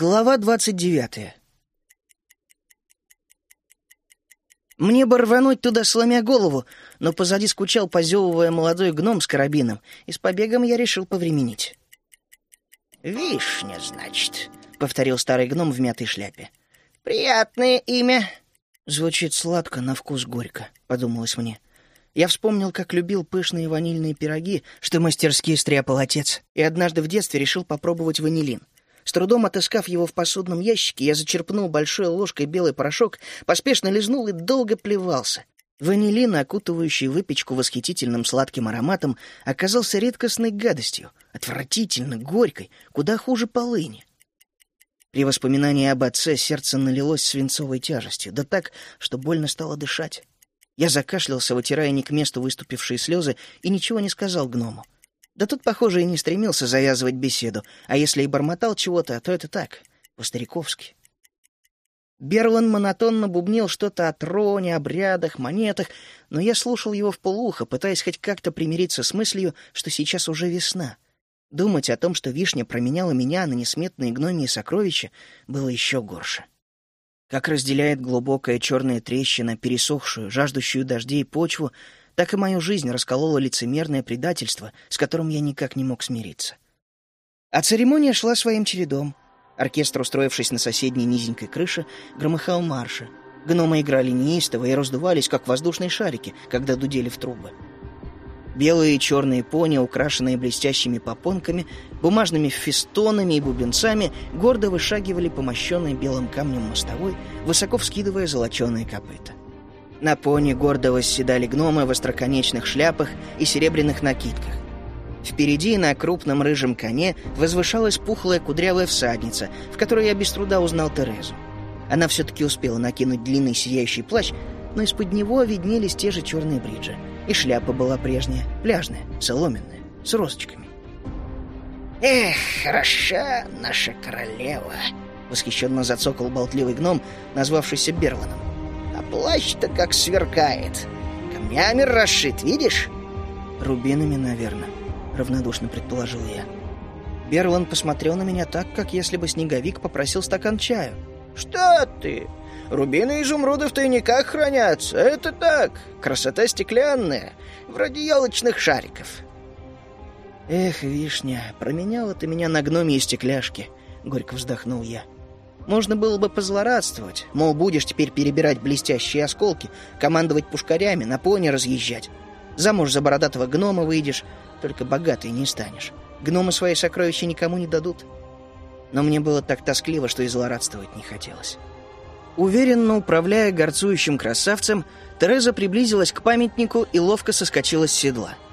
Глава двадцать девятая. Мне бы рвануть туда, сломя голову, но позади скучал, позевывая молодой гном с карабином, и с побегом я решил повременить. «Вишня, значит», — повторил старый гном в мятой шляпе. «Приятное имя». «Звучит сладко, на вкус горько», — подумалось мне. Я вспомнил, как любил пышные ванильные пироги, что мастерски стряпал отец, и однажды в детстве решил попробовать ванилин — с трудом отыскав его в посудном ящике, я зачерпнул большой ложкой белый порошок, поспешно лизнул и долго плевался. Ванилин, окутывающий выпечку восхитительным сладким ароматом, оказался редкостной гадостью, отвратительно, горькой, куда хуже полыни. При воспоминании об отце сердце налилось свинцовой тяжестью, да так, что больно стало дышать. Я закашлялся, вытирая не к месту выступившие слезы, и ничего не сказал гному. Да тут, похоже, и не стремился завязывать беседу, а если и бормотал чего-то, то это так, по-стариковски. Берлан монотонно бубнил что-то о троне, обрядах, монетах, но я слушал его в полухо, пытаясь хоть как-то примириться с мыслью, что сейчас уже весна. Думать о том, что вишня променяла меня на несметные гномии сокровища, было еще горше. Как разделяет глубокая черная трещина пересохшую, жаждущую дождей почву, так и мою жизнь раскололо лицемерное предательство, с которым я никак не мог смириться. А церемония шла своим чередом. Оркестр, устроившись на соседней низенькой крыше, громыхал марши. Гномы играли неистово и раздувались, как воздушные шарики, когда дудели в трубы. Белые и черные пони, украшенные блестящими попонками, бумажными фестонами и бубенцами, гордо вышагивали по мощенной белым камнем мостовой, высоко вскидывая золоченые копыта. На пони гордо восседали гномы в остроконечных шляпах и серебряных накидках. Впереди на крупном рыжем коне возвышалась пухлая кудрявая всадница, в которой я без труда узнал Терезу. Она все-таки успела накинуть длинный сияющий плащ, но из-под него виднелись те же черные бриджи. И шляпа была прежняя, пляжная, соломенная, с розочками. «Эх, хороша наша королева!» — восхищенно зацокал болтливый гном, назвавшийся Берланом. Плащ-то как сверкает. Камнями расшит, видишь? Рубинами, наверное, равнодушно предположил я. Берлан посмотрел на меня так, как если бы снеговик попросил стакан чаю. «Что ты? Рубины и изумруды в тайниках хранятся. Это так, красота стеклянная, вроде елочных шариков». «Эх, вишня, променяла ты меня на гномьи стекляшки», — горько вздохнул я. Можно было бы позлорадствовать, мол, будешь теперь перебирать блестящие осколки, командовать пушкарями, на пони разъезжать. Замуж за бородатого гнома выйдешь, только богатый не станешь. Гномы свои сокровища никому не дадут. Но мне было так тоскливо, что и злорадствовать не хотелось. Уверенно управляя горцующим красавцем, Тереза приблизилась к памятнику и ловко соскочила с седла —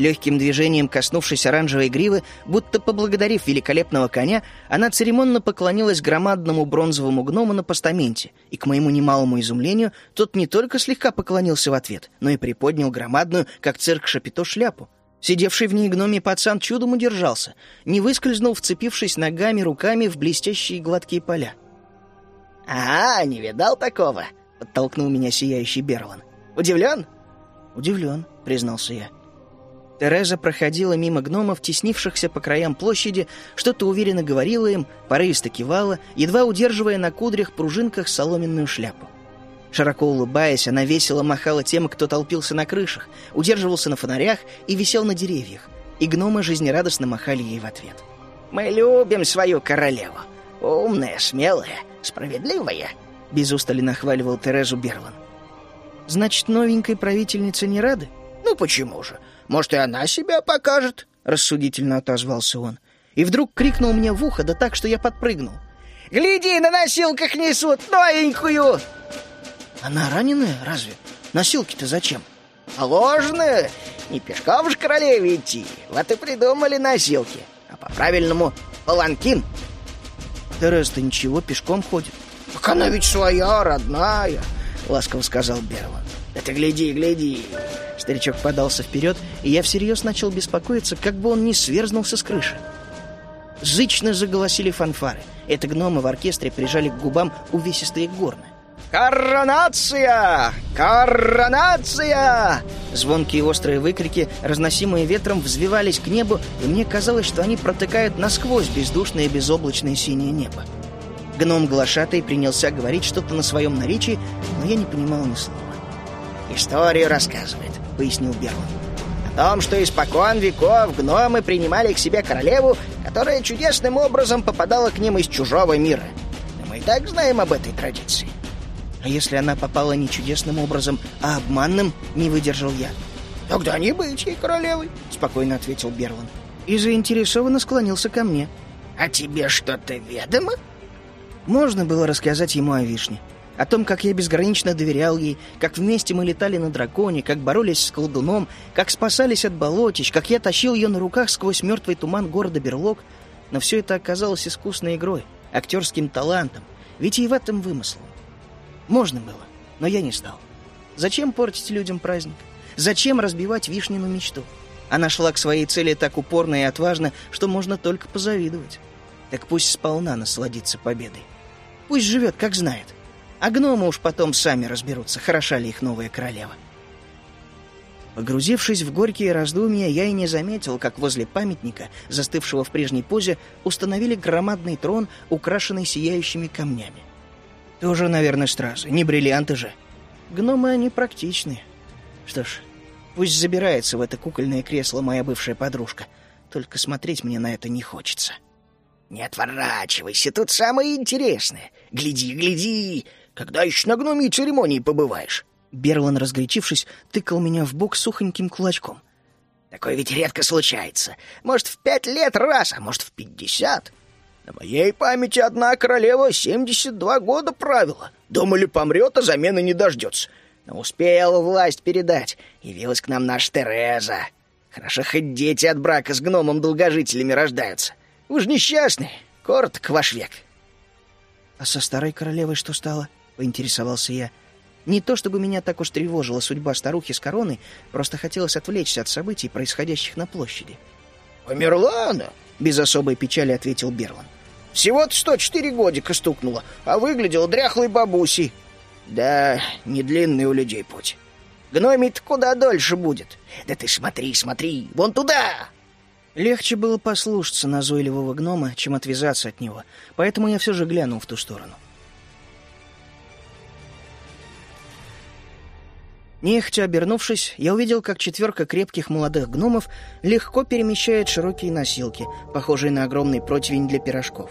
Легким движением коснувшись оранжевой гривы, будто поблагодарив великолепного коня, она церемонно поклонилась громадному бронзовому гному на постаменте, и, к моему немалому изумлению, тот не только слегка поклонился в ответ, но и приподнял громадную, как цирк Шапито, шляпу. Сидевший в ней гномий пацан чудом удержался, не выскользнул, вцепившись ногами, руками в блестящие гладкие поля. «А, не видал такого?» — подтолкнул меня сияющий Берлан. «Удивлен?» «Удивлен», — признался я. Тереза проходила мимо гномов, теснившихся по краям площади, что-то уверенно говорила им, порывисто кивала, едва удерживая на кудрях пружинках соломенную шляпу. Широко улыбаясь, она весело махала тем, кто толпился на крышах, удерживался на фонарях и висел на деревьях, и гномы жизнерадостно махали ей в ответ. «Мы любим свою королеву. Умная, смелая, справедливая», — без устали нахваливал Терезу Берлан. «Значит, новенькой правительнице не рады?» «Ну почему же? Может, и она себя покажет?» — рассудительно отозвался он. И вдруг крикнул мне в ухо, да так, что я подпрыгнул. «Гляди, на носилках несут новенькую!» «Она раненая? Разве? Носилки-то зачем?» «Ложная! Не пешком же королеве идти. Вот и придумали носилки. А по-правильному — паланкин». «Терес-то ничего, пешком ходит». «Так она ведь своя, родная!» — ласково сказал Берлан. «Да ты гляди, гляди!» Старичок подался вперед, и я всерьез начал беспокоиться, как бы он не сверзнулся с крыши. Зычно заголосили фанфары. Это гномы в оркестре прижали к губам увесистые горны. «Коронация! Коронация!» Звонкие острые выкрики, разносимые ветром, взвивались к небу, и мне казалось, что они протыкают насквозь бездушное безоблачное синее небо. Гном глашатый принялся говорить что-то на своем наречии, но я не понимал ни слова. «Историю рассказывает», — пояснил Берлан. «О том, что испокон веков гномы принимали к себе королеву, которая чудесным образом попадала к ним из чужого мира. Мы и так знаем об этой традиции». «А если она попала не чудесным образом, а обманным?» — не выдержал я. «Тогда не быть ей королевой», — спокойно ответил Берлан. И заинтересованно склонился ко мне. «А тебе что-то ведомо?» Можно было рассказать ему о вишне. О том, как я безгранично доверял ей, как вместе мы летали на драконе, как боролись с колдуном, как спасались от болотищ, как я тащил ее на руках сквозь мертвый туман города Берлог. Но все это оказалось искусной игрой, актерским талантом, ведь и в этом вымыслом. Можно было, но я не стал. Зачем портить людям праздник? Зачем разбивать вишнину мечту? Она шла к своей цели так упорно и отважно, что можно только позавидовать. Так пусть сполна насладится победой. Пусть живет, как знает. А гномы уж потом сами разберутся, хороша ли их новая королева. Погрузившись в горькие раздумья, я и не заметил, как возле памятника, застывшего в прежней позе, установили громадный трон, украшенный сияющими камнями. Тоже, наверное, стразы, не бриллианты же. Гномы они практичные. Что ж, пусть забирается в это кукольное кресло моя бывшая подружка. Только смотреть мне на это не хочется. «Не отворачивайся, тут самое интересное. Гляди, гляди, когда еще на гномии церемонии побываешь?» Берлан, разгорячившись, тыкал меня в бок сухоньким кулачком. «Такое ведь редко случается. Может, в пять лет раз, а может, в пятьдесят. На моей памяти одна королева семьдесят два года правила. Думали, помрет, а замены не дождется. Но успела власть передать. Явилась к нам наша Тереза. Хорошо, хоть дети от брака с гномом-долгожителями рождаются. Вы же несчастный. Коротко ваш век. А со старой королевой что стало? Поинтересовался я. Не то чтобы меня так уж тревожила судьба старухи с короной, просто хотелось отвлечься от событий, происходящих на площади. «Померла она?» — без особой печали ответил Берлан. «Всего-то сто четыре годика стукнула, а выглядела дряхлой бабусей. Да, не длинный у людей путь. Гномить куда дольше будет. Да ты смотри, смотри, вон туда!» Легче было послушаться назойливого гнома, чем отвязаться от него, поэтому я все же глянул в ту сторону. Нехотя обернувшись, я увидел, как четверка крепких молодых гномов легко перемещает широкие носилки, похожие на огромный противень для пирожков.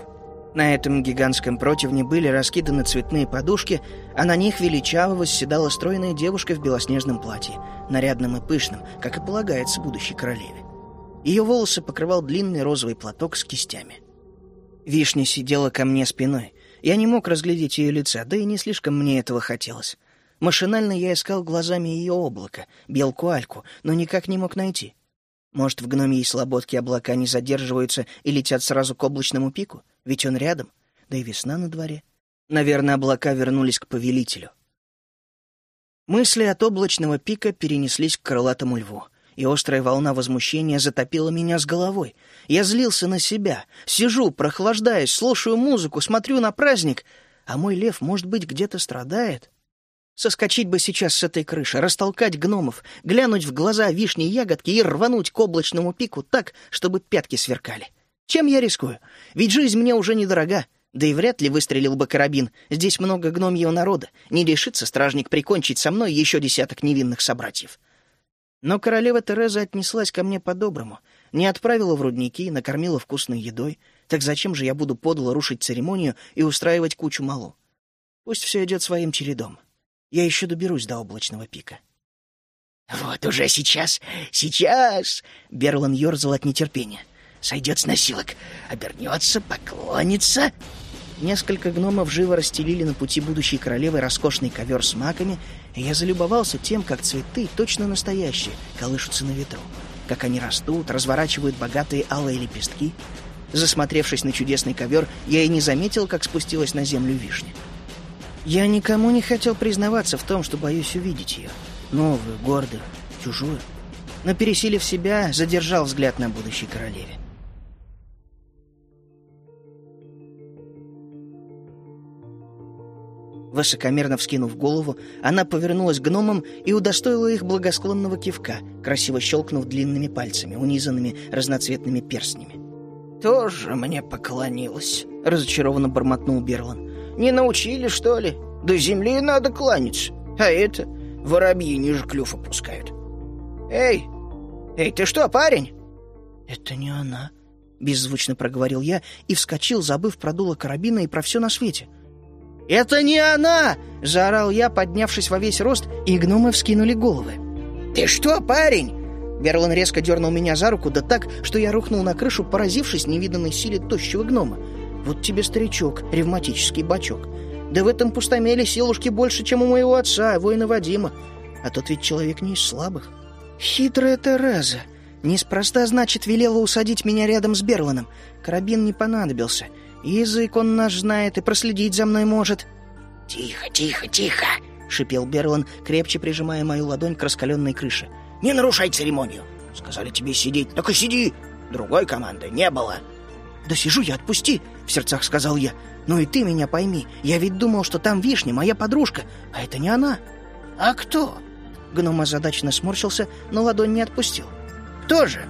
На этом гигантском противне были раскиданы цветные подушки, а на них величаво восседала стройная девушка в белоснежном платье, нарядном и пышном, как и полагается будущей королеве. Ее волосы покрывал длинный розовый платок с кистями. Вишня сидела ко мне спиной. Я не мог разглядеть ее лица, да и не слишком мне этого хотелось. Машинально я искал глазами ее облако, белку-альку, но никак не мог найти. Может, в гномьей слободке облака не задерживаются и летят сразу к облачному пику? Ведь он рядом, да и весна на дворе. Наверное, облака вернулись к повелителю. Мысли от облачного пика перенеслись к крылатому льву — и острая волна возмущения затопила меня с головой. Я злился на себя. Сижу, прохлаждаюсь, слушаю музыку, смотрю на праздник, а мой лев, может быть, где-то страдает. Соскочить бы сейчас с этой крыши, растолкать гномов, глянуть в глаза вишни ягодки и рвануть к облачному пику так, чтобы пятки сверкали. Чем я рискую? Ведь жизнь мне уже недорога. Да и вряд ли выстрелил бы карабин. Здесь много гномьего народа. Не решится стражник прикончить со мной еще десяток невинных собратьев. Но королева Тереза отнеслась ко мне по-доброму, не отправила в рудники, накормила вкусной едой. Так зачем же я буду подло рушить церемонию и устраивать кучу малу? Пусть все идет своим чередом. Я еще доберусь до облачного пика. «Вот уже сейчас, сейчас!» — Берлан ерзал от нетерпения. «Сойдет с носилок, обернется, поклонится...» Несколько гномов живо расстелили на пути будущей королевы роскошный ковер с маками, и я залюбовался тем, как цветы, точно настоящие, колышутся на ветру, как они растут, разворачивают богатые алые лепестки. Засмотревшись на чудесный ковер, я и не заметил, как спустилась на землю вишня. Я никому не хотел признаваться в том, что боюсь увидеть ее. Новую, гордую, чужую. Но, пересилив себя, задержал взгляд на будущей королеве. Высокомерно вскинув голову, она повернулась к гномам и удостоила их благосклонного кивка, красиво щелкнув длинными пальцами, унизанными разноцветными перстнями. «Тоже мне поклонилась», — разочарованно бормотнул Берлан. «Не научили, что ли? До земли надо кланяться. А это воробьи ниже клюв опускают. Эй, эй, ты что, парень?» «Это не она», — беззвучно проговорил я и вскочил, забыв про дуло карабина и про все на свете. «Это не она!» — заорал я, поднявшись во весь рост, и гномы вскинули головы. «Ты что, парень?» Берлан резко дернул меня за руку, да так, что я рухнул на крышу, поразившись невиданной силе тощего гнома. Вот тебе старичок, ревматический бачок. Да в этом пустомеле силушки больше, чем у моего отца, воина Вадима. А тот ведь человек не из слабых. Хитрая Тереза. Неспроста, значит, велела усадить меня рядом с Берланом. Карабин не понадобился. Язык он наш знает и проследить за мной может. «Тихо, тихо, тихо!» — шипел Берлан, крепче прижимая мою ладонь к раскаленной крыше. «Не нарушай церемонию! Сказали тебе сидеть, так и сиди! Другой команды не было!» «Да сижу я, отпусти!» — в сердцах сказал я. «Ну и ты меня пойми, я ведь думал, что там вишня, моя подружка, а это не она!» «А кто?» Гном озадаченно сморщился, но ладонь не отпустил. «Кто же?»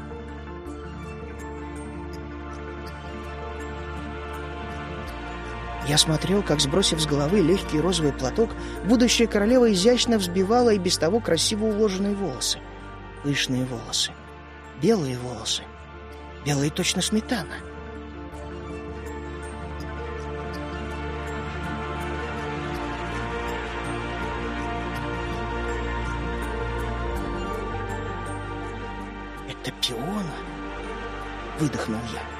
Я смотрел, как, сбросив с головы легкий розовый платок, будущая королева изящно взбивала и без того красиво уложенные волосы. Пышные волосы. Белые волосы. Белые точно сметана. «Это пиона?» — выдохнул я.